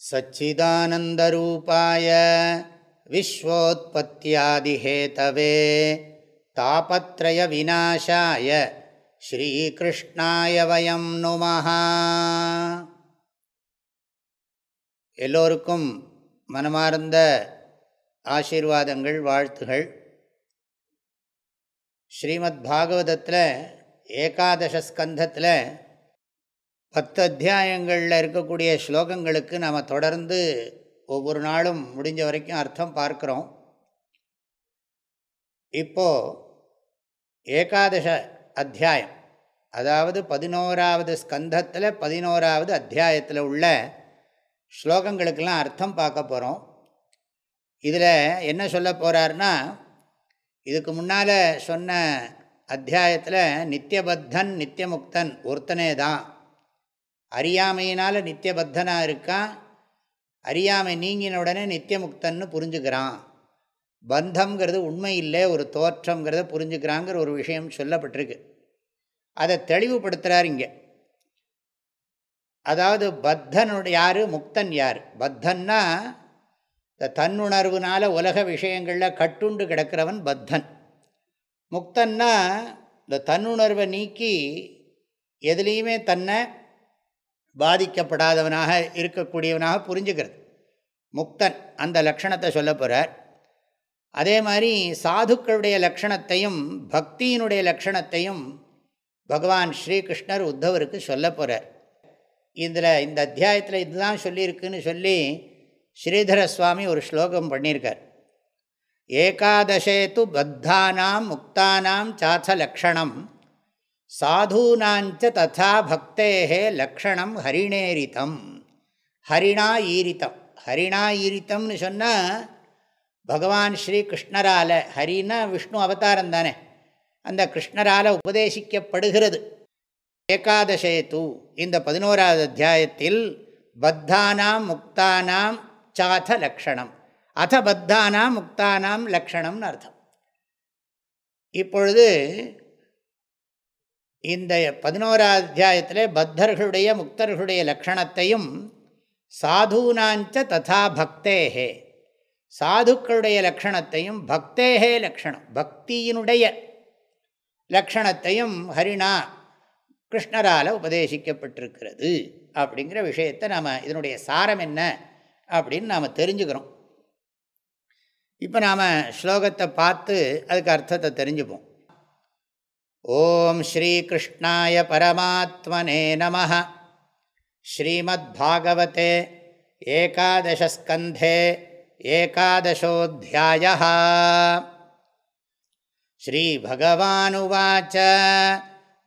सच्चिदानन्दरूपाय विश्वोत्पत्त्यादिहेतवे तापत्रयविनाशाय ஸ்ரீகிருஷ்ணாய வயம் நுமஹா எல்லோருக்கும் மனமார்ந்த ஆசீர்வாதங்கள் வாழ்த்துகள் ஸ்ரீமத் பாகவதத்தில் ஏகாதச ஸ்கந்தத்தில் பத்து அத்தியாயங்களில் இருக்கக்கூடிய ஸ்லோகங்களுக்கு நாம் தொடர்ந்து ஒவ்வொரு நாளும் முடிஞ்ச வரைக்கும் அர்த்தம் பார்க்குறோம். இப்போது ஏகாதச அத்தியாயம் அதாவது பதினோராவது ஸ்கந்தத்தில் பதினோராவது அத்தியாயத்தில் உள்ள ஸ்லோகங்களுக்கெல்லாம் அர்த்தம் பார்க்க போகிறோம் இதில் என்ன சொல்ல போகிறாருன்னா இதுக்கு முன்னால் சொன்ன அத்தியாயத்தில் நித்தியபத்தன் நித்தியமுக்தன் ஒருத்தனே தான். அறியாமையினால் நித்தியபத்தனாக இருக்கான். அறியாமை நீங்கின உடனே நித்தியமுக்தன்னு புரிஞ்சுக்கிறான். பந்தம்ங்கிறது உண்மை இல்லை ஒரு தோற்றங்கிறத புரிஞ்சுக்கிறாங்கிற ஒரு விஷயம் சொல்லப்பட்டிருக்கு. அதை தெளிவுபடுத்துகிறார் இங்கே. அதாவது பத்தனுடைய யார்? முக்தன் யார்? பத்தன்னா இந்த தன்னுணர்வுனால உலக விஷயங்களில் கட்டுண்டு கிடக்கிறவன் பத்தன். முக்தன்னா இந்த தன்னுணர்வை நீக்கி எதுலேயுமே தன்னை பாதிக்கப்படாதவனாக இருக்கக்கூடியவனாக புரிஞ்சுக்கிறது. முக்தன் அந்த லக்ஷணத்தை சொல்ல போகிறார் அதே மாதிரி சாதுக்களுடைய லக்ஷணத்தையும் பக்தியினுடைய லக்ஷணத்தையும் பகவான் ஸ்ரீகிருஷ்ணர் உத்தவருக்கு சொல்ல போகிறார் இதில் இந்த அத்தியாயத்தில் இதுதான் சொல்லியிருக்குன்னு சொல்லி ஸ்ரீதர சுவாமி ஒரு ஸ்லோகம் பண்ணியிருக்கார். ஏகாதசே து பத்தானாம் முக்தானாம் சாச்ச லக்ஷணம். சாதூனாஞ்ச ததா பக்தேகே லக்ஷணம் ஹரிணேரித்தம் ஹரிணா ஈரித்தம் ஹரிணா ஈரித்தம்னு சொன்னால் பகவான் ஸ்ரீ கிருஷ்ணரால ஹரினா விஷ்ணு அவதாரம் தானே. அந்த கிருஷ்ணரால் உபதேசிக்கப்படுகிறது. ஏகாதசேத்து இந்த பதினோராவது அத்தியாயத்தில் பத்தானாம் முக்தானாம் சாத லக்ஷணம். அத பத்தானாம் முக்தானாம் லக்ஷணம்னு அர்த்தம். இப்பொழுது இந்த பதினோராவது அத்தியாயத்தில் பத்தர்களுடைய முக்தர்களுடைய லக்ஷணத்தையும் சாதுனாஞ்ச ததா பக்தேகே சாதுக்களுடைய லக்ஷணத்தையும் பக்தேகே லக்ஷணம். பக்தியினுடைய லக்ஷணத்தையும் ஹரிணா கிருஷ்ணரால் உபதேசிக்கப்பட்டிருக்கிறது. அப்படிங்கிற விஷயத்தை நாம் இதனுடைய சாரம் என்ன அப்படின்னு நாம் தெரிஞ்சுக்கிறோம். இப்போ நாம் ஸ்லோகத்தை பார்த்து அதுக்கு அர்த்தத்தை தெரிஞ்சுப்போம். ஓம் ஸ்ரீகிருஷ்ணாய பரமாத்மனே நம ஸ்ரீமத்பாகவதே ஏகாதசஸ்கந்தே ஏகாதசோऽध्याय श्रीभगवानुवाच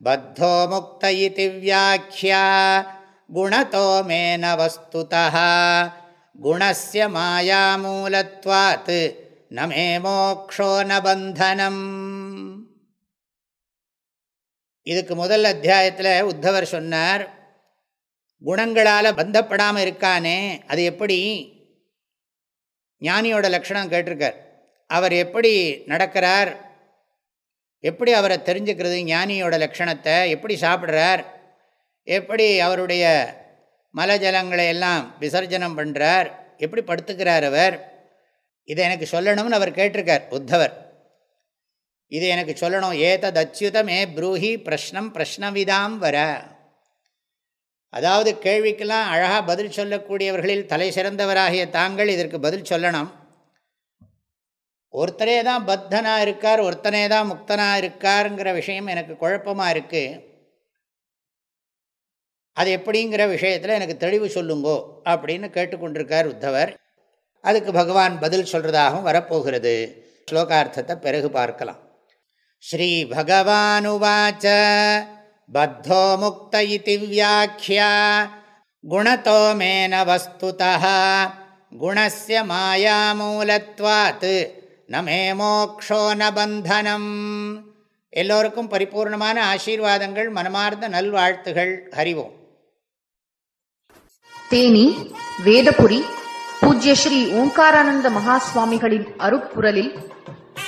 बद्धो मुक्त इति व्याख्या गुणतो मेन वस्तुतः गुणस्य मायामूलत्वात् न मे मोक्षो न बन्धनम् இதுக்கு முதல் அத்தியாயத்தில் உத்தவர் சொன்னார் குணங்களால் பந்தப்படாமல் இருக்கானே அது எப்படி? ஞானியோட லக்ஷணம் கேட்டிருக்கார். அவர் எப்படி நடக்கிறார்? எப்படி அவரை தெரிஞ்சுக்கிறது ஞானியோட லக்ஷணத்தை எப்படி சாப்பிட்றார்? எப்படி அவருடைய மலஜலங்களை எல்லாம் விசர்ஜனம் பண்ணுறார் எப்படி படுத்துக்கிறார் அவர்? இதை எனக்கு சொல்லணும்னு அவர் கேட்டிருக்கார் உத்தவர். இது எனக்கு சொல்லணும். ஏதத் அச்சுதமே ப்ரூஹி பிரஷ்னம் பிரஷ்னவிதாம் வர. அதாவது கேள்விக்கெல்லாம் அழகாக பதில் சொல்லக்கூடியவர்களில் தலை சிறந்தவராகிய தாங்கள் இதற்கு பதில் சொல்லணும். ஒருத்தரே தான் பத்தனாக இருக்கார் ஒருத்தனே தான் முக்தனாக இருக்காருங்கிற விஷயம் எனக்கு குழப்பமாக இருக்குது அது எப்படிங்கிற விஷயத்தில் எனக்கு தெளிவு சொல்லுங்கோ அப்படின்னு கேட்டுக்கொண்டிருக்கார் உத்தவர். அதுக்கு பகவான் பதில் சொல்கிறதாகவும் வரப்போகிறது. ஸ்லோகார்த்தத்தை பிறகு பார்க்கலாம். ஸ்ரீ பகவானுவாச்ச பத்தோ முக்த இதி வியாக்கியா குணத்தோ மேன வஸ்துதः குணஸ்ய மாயாமூலத்வாத் நமே மோக்ஷோ ந பந்தனம் எல்லோருக்கும் பரிபூர்ணமான ஆசீர்வாதங்கள் மனமார்ந்த நல்வாழ்த்துகள். ஹரிவோம். தேனி வேதபுரி பூஜ்ய ஸ்ரீ ஓங்காரானந்த மகாஸ்வாமிகளின் அருப்புரலில்